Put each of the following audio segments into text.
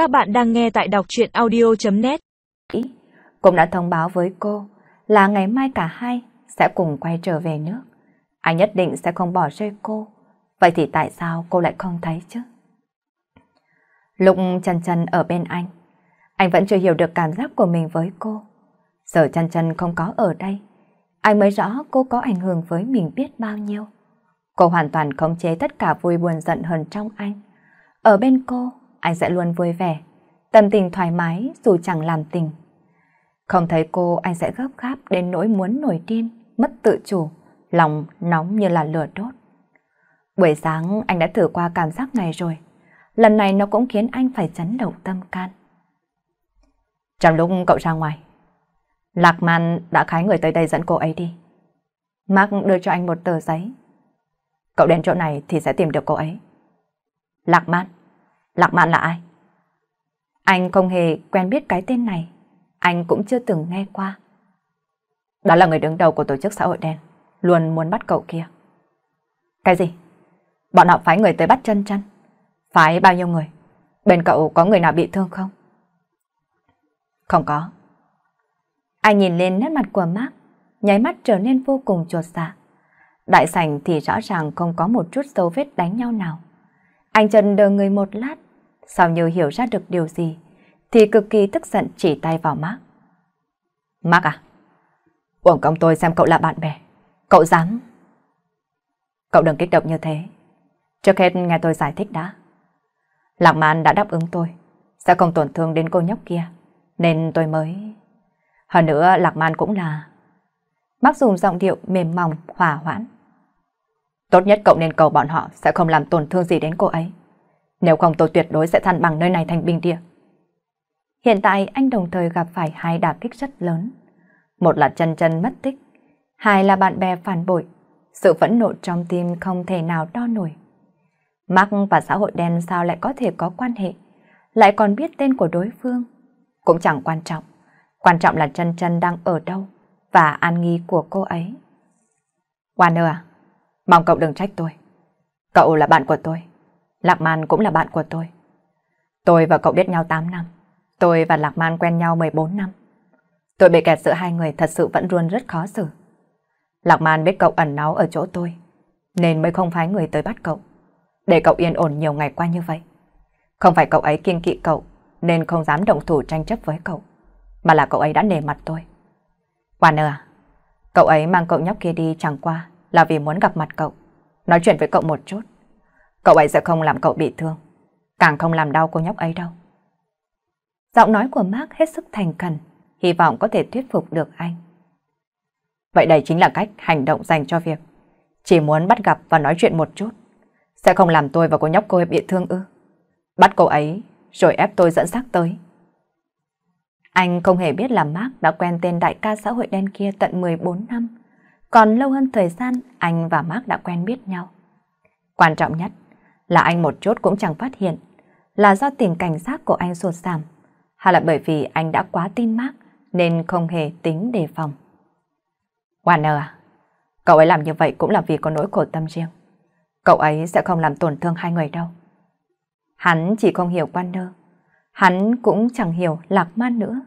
Các bạn đang nghe tại đọc truyện audio.net Cũng đã thông báo với cô là ngày mai cả hai sẽ cùng quay trở về nước. Anh nhất định sẽ không bỏ rơi cô. Vậy thì tại sao cô lại không thấy chứ? Lúc chân chân ở bên anh, anh vẫn chưa hiểu được cảm giác của mình với cô. Giờ chân chân không có ở đây, anh mới rõ cô có ảnh hưởng với mình biết bao nhiêu. Cô hoàn toàn khống chế tất cả vui buồn giận hờn trong anh. Ở bên cô, anh sẽ luôn vui vẻ, tâm tình thoải mái dù chẳng làm tình. Không thấy cô anh sẽ gấp gáp đến nỗi muốn nổi điên, mất tự chủ, lòng nóng như là lửa đốt. Buổi sáng anh đã thử qua cảm giác này rồi. Lần này nó cũng khiến anh phải chấn động tâm can. Trong lúc cậu ra ngoài, Lạc Man đã khái người tới đây dẫn cô ấy đi. Mark đưa cho anh một tờ giấy. Cậu đến chỗ này thì sẽ tìm được cô ấy. Lạc Man? Lạc Mạn là ai? Anh không hề quen biết cái tên này. Anh cũng chưa từng nghe qua. Đó là người đứng đầu của tổ chức xã hội đen. Luôn muốn bắt cậu kia. Cái gì? Bọn họ phái người tới bắt chân chân. Phái bao nhiêu người? Bên cậu có người nào bị thương không? Không có. Anh nhìn lên nét mặt của Mark, nháy mắt trở nên vô cùng chuột dạ. Đại sảnh thì rõ ràng không có một chút dấu vết đánh nhau nào. Anh Trần đờ người một lát, sao như hiểu ra được điều gì, thì cực kỳ tức giận chỉ tay vào Mark. Mark à, uổng công tôi xem cậu là bạn bè, cậu dám... Cậu đừng kích động như thế. Trước hết nghe tôi giải thích đã. Lạc Man đã đáp ứng tôi, sẽ không tổn thương đến cô nhóc kia, nên tôi mới... Hơn nữa Lạc Man cũng là... Bác dùng giọng điệu mềm mỏng, hòa hoãn. Tốt nhất cậu nên cầu bọn họ sẽ không làm tổn thương gì đến cô ấy. Nếu không tôi tuyệt đối sẽ than bằng nơi này thành bình địa. Hiện tại anh đồng thời gặp phải hai đả kích rất lớn. Một là chân chân mất tích, hai là bạn bè phản bội. Sự phẫn nộ trong tim không thể nào đo nổi. Mark và xã hội đen sao lại có thể có quan hệ, lại còn biết tên của đối phương. Cũng chẳng quan trọng. Quan trọng là chân chân đang ở đâu và an nghi của cô ấy. Warner à, mong cậu đừng trách tôi. Cậu là bạn của tôi. Lạc Man cũng là bạn của tôi. Tôi và cậu biết nhau 8 năm. Tôi và Lạc Man quen nhau 14 năm. Tôi bị kẹt giữa hai người thật sự vẫn luôn rất khó xử. Lạc Man biết cậu ẩn náu ở chỗ tôi, nên mới không phái người tới bắt cậu. Để cậu yên ổn nhiều ngày qua như vậy. Không phải cậu ấy kiên kỵ cậu, nên không dám động thủ tranh chấp với cậu mà là cậu ấy đã nề mặt tôi. Warner à, cậu ấy mang cậu nhóc kia đi chẳng qua là vì muốn gặp mặt cậu, nói chuyện với cậu một chút. Cậu ấy sẽ không làm cậu bị thương, càng không làm đau cô nhóc ấy đâu. Giọng nói của Mark hết sức thành khẩn, hy vọng có thể thuyết phục được anh. Vậy đây chính là cách hành động dành cho việc. Chỉ muốn bắt gặp và nói chuyện một chút. Sẽ không làm tôi và cô nhóc cô ấy bị thương ư. Bắt cô ấy, rồi ép tôi dẫn xác tới. Anh không hề biết là Mark đã quen tên đại ca xã hội đen kia tận 14 năm. Còn lâu hơn thời gian, anh và Mark đã quen biết nhau. Quan trọng nhất là anh một chút cũng chẳng phát hiện là do tình cảnh giác của anh sụt giảm hay là bởi vì anh đã quá tin Mark nên không hề tính đề phòng. Warner à, cậu ấy làm như vậy cũng là vì có nỗi khổ tâm riêng. Cậu ấy sẽ không làm tổn thương hai người đâu. Hắn chỉ không hiểu Warner hắn cũng chẳng hiểu lạc man nữa.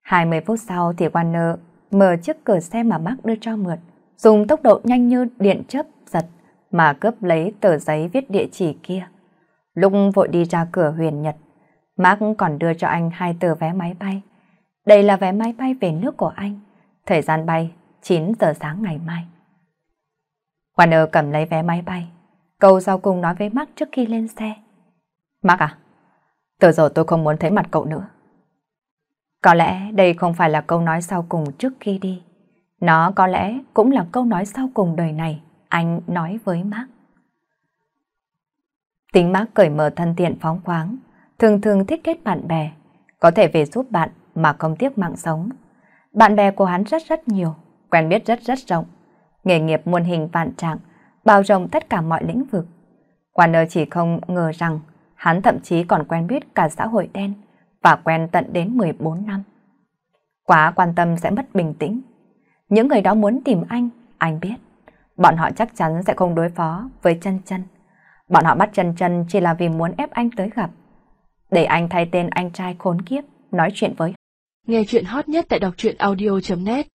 20 phút sau thì Warner mở chiếc cửa xe mà Mark đưa cho mượn, dùng tốc độ nhanh như điện chớp giật mà cướp lấy tờ giấy viết địa chỉ kia. Lúc vội đi ra cửa huyền Nhật, Mark còn đưa cho anh hai tờ vé máy bay. Đây là vé máy bay về nước của anh, thời gian bay 9 giờ sáng ngày mai. Warner cầm lấy vé máy bay, câu sau cùng nói với Mark trước khi lên xe. Mark à, từ giờ tôi không muốn thấy mặt cậu nữa. Có lẽ đây không phải là câu nói sau cùng trước khi đi. Nó có lẽ cũng là câu nói sau cùng đời này anh nói với Mark. Tính Mark cởi mở thân thiện phóng khoáng, thường thường thích kết bạn bè, có thể về giúp bạn mà không tiếc mạng sống. Bạn bè của hắn rất rất nhiều, quen biết rất rất rộng, nghề nghiệp muôn hình vạn trạng, bao rộng tất cả mọi lĩnh vực. Warner chỉ không ngờ rằng hắn thậm chí còn quen biết cả xã hội đen và quen tận đến 14 năm. Quá quan tâm sẽ mất bình tĩnh. Những người đó muốn tìm anh, anh biết. Bọn họ chắc chắn sẽ không đối phó với chân chân. Bọn họ bắt chân chân chỉ là vì muốn ép anh tới gặp. Để anh thay tên anh trai khốn kiếp, nói chuyện với Nghe chuyện hot nhất tại đọc truyện audio.net